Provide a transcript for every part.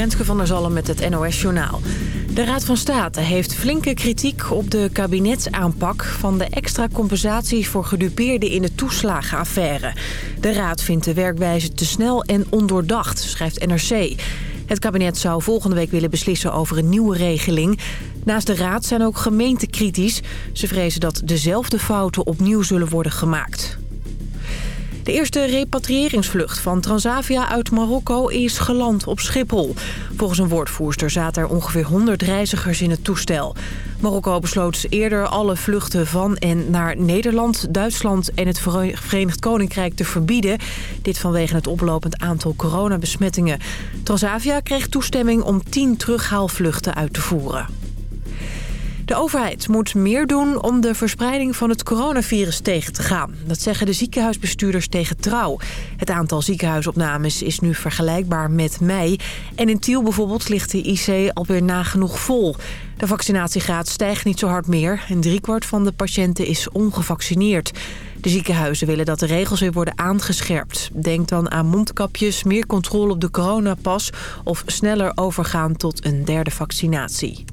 Renske van der Zalm met het NOS Journaal. De Raad van State heeft flinke kritiek op de kabinetsaanpak... van de extra compensatie voor gedupeerden in de toeslagenaffaire. De Raad vindt de werkwijze te snel en ondoordacht, schrijft NRC. Het kabinet zou volgende week willen beslissen over een nieuwe regeling. Naast de Raad zijn ook gemeenten kritisch. Ze vrezen dat dezelfde fouten opnieuw zullen worden gemaakt. De eerste repatriëringsvlucht van Transavia uit Marokko is geland op Schiphol. Volgens een woordvoerster zaten er ongeveer 100 reizigers in het toestel. Marokko besloot eerder alle vluchten van en naar Nederland, Duitsland en het Verenigd Koninkrijk te verbieden. Dit vanwege het oplopend aantal coronabesmettingen. Transavia kreeg toestemming om 10 terughaalvluchten uit te voeren. De overheid moet meer doen om de verspreiding van het coronavirus tegen te gaan. Dat zeggen de ziekenhuisbestuurders tegen Trouw. Het aantal ziekenhuisopnames is nu vergelijkbaar met mei. En in Tiel bijvoorbeeld ligt de IC alweer nagenoeg vol. De vaccinatiegraad stijgt niet zo hard meer. En driekwart van de patiënten is ongevaccineerd. De ziekenhuizen willen dat de regels weer worden aangescherpt. Denk dan aan mondkapjes, meer controle op de coronapas... of sneller overgaan tot een derde vaccinatie.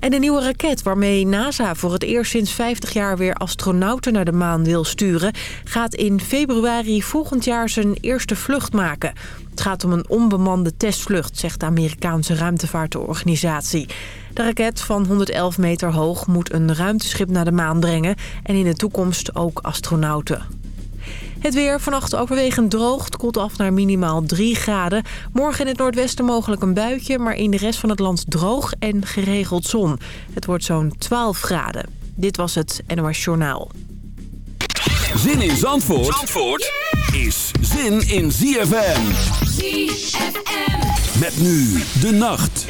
En de nieuwe raket waarmee NASA voor het eerst sinds 50 jaar weer astronauten naar de maan wil sturen... gaat in februari volgend jaar zijn eerste vlucht maken. Het gaat om een onbemande testvlucht, zegt de Amerikaanse ruimtevaartorganisatie. De raket van 111 meter hoog moet een ruimteschip naar de maan brengen... en in de toekomst ook astronauten. Het weer vannacht overwegend droog. Het koelt af naar minimaal 3 graden. Morgen in het noordwesten mogelijk een buitje... maar in de rest van het land droog en geregeld zon. Het wordt zo'n 12 graden. Dit was het NOS Journaal. Zin in Zandvoort, Zandvoort is zin in ZFM. ZFM. Met nu de nacht.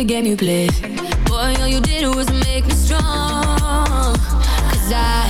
that gave me bliss Boy, all you did was make me strong. Cause I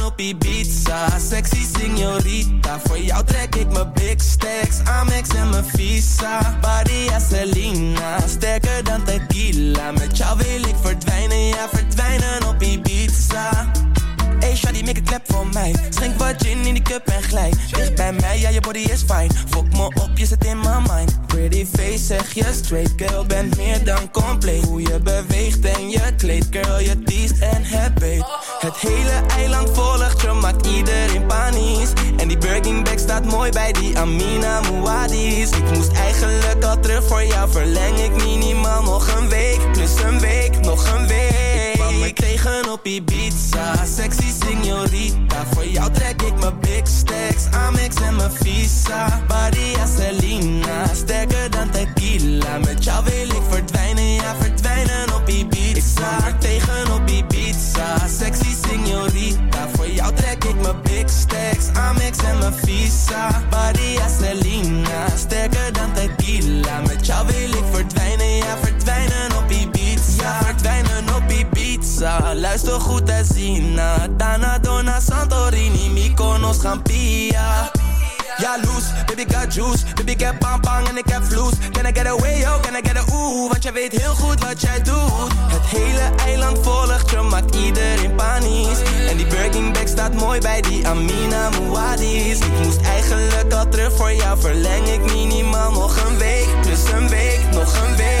baby got juice. Baby ik heb bang bang en ik heb vloes. Can I get away, yo, can I get a ooh? Want jij weet heel goed wat jij doet. Het hele eiland volgt je, maakt iedereen panisch. En die Birkin bag staat mooi bij die Amina Muadis Ik moest eigenlijk al terug voor jou Verleng ik minimaal nog een week. Plus een week, nog een week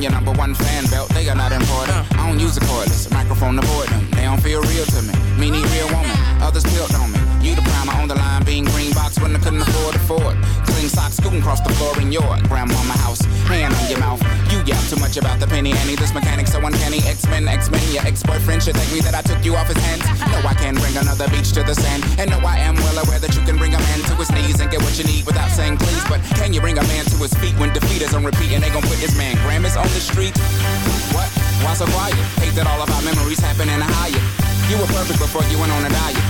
Your number one fan belt, they are not important. I don't use a cordless, a microphone to board them. They don't feel real to me, me need real woman. Others built on me. You the prime, on the line, being green box when I couldn't afford to afford. Clean socks, scooting across the floor in your grandmama house. Hand on your mouth, you yell too much about the penny any. This mechanic so uncanny, X-Men, X-Men, your ex-boyfriend should thank me that I took you off his hands. No, I can bring another beach to the sand, and no, I am well aware that you can bring a man to his knees and get what you need without saying please. But can you bring a man to his feet when defeat is on repeat and they gon' put this man Grammys on the street? What? Why so quiet? Hate that all of our memories happen in a higher. You were perfect before you went on a diet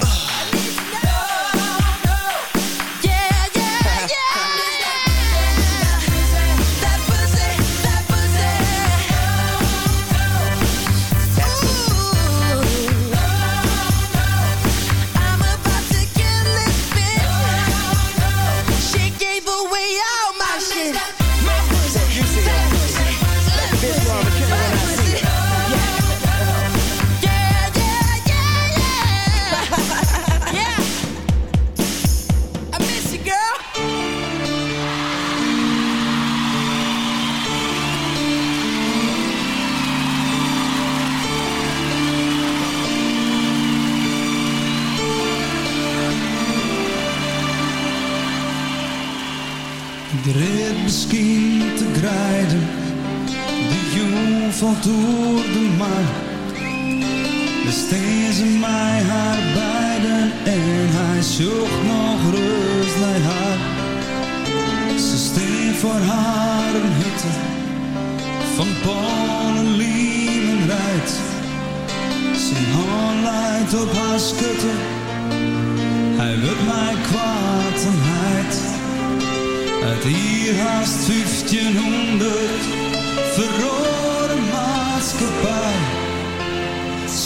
valt door de maan. Besteed ze mij haar beiden en hij zocht nog rust bij haar. Ze steen voor haar een hitte van pollen, lief en rijdt. Zijn hand leidt op haar schutte, hij wil mij kwaad en heid. Uit hier haast 1500 verrooid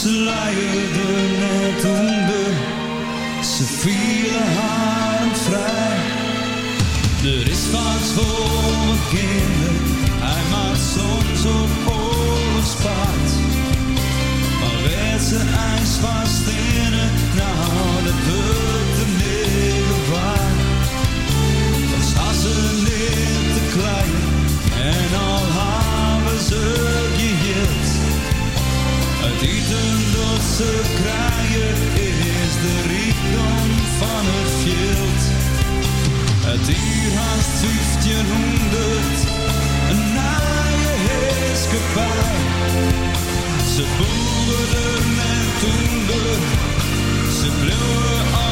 ze luierden net onder, ze vielen haar vrij. Er is wat voor mijn kinderen, hij maakt soms op oorlogspaard. Maar werd ze ijs vast in het, nou dat wordt de waar. Dan staan ze neer te klein en al hebben ze. Uit ze kraaien is de rijkdom van het veld. Het hier haast 1500, een naaie heerskepaar. Ze boeren en toender, ze bleven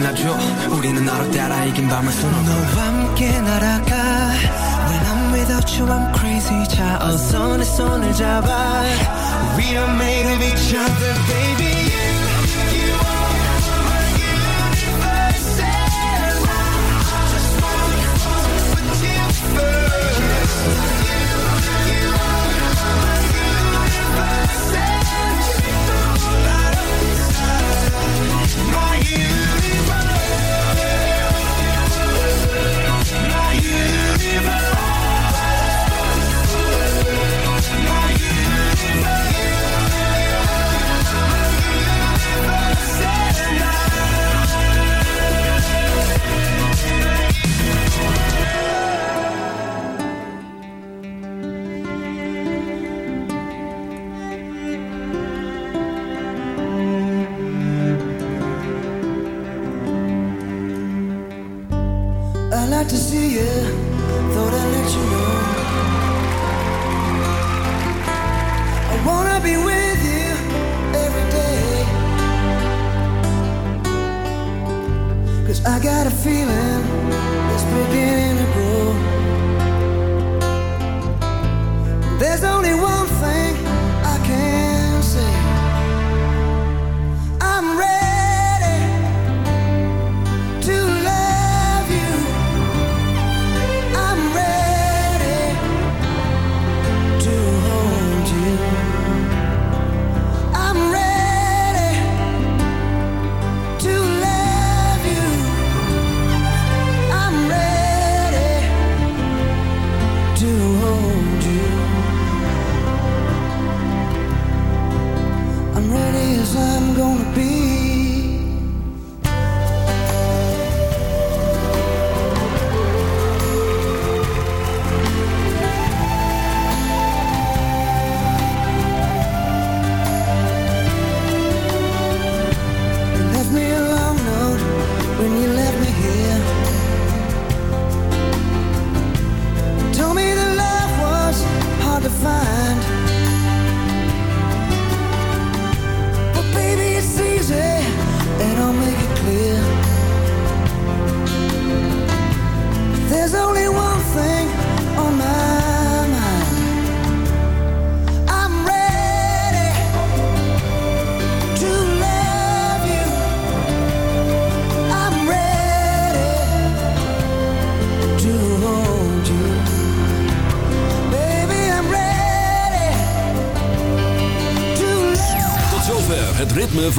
빛나죠 우리는 따라 이긴 밤을 너와 함께 날아가. When I'm without you I'm crazy. 자 어서 내 손을 잡아. We are made of each other baby.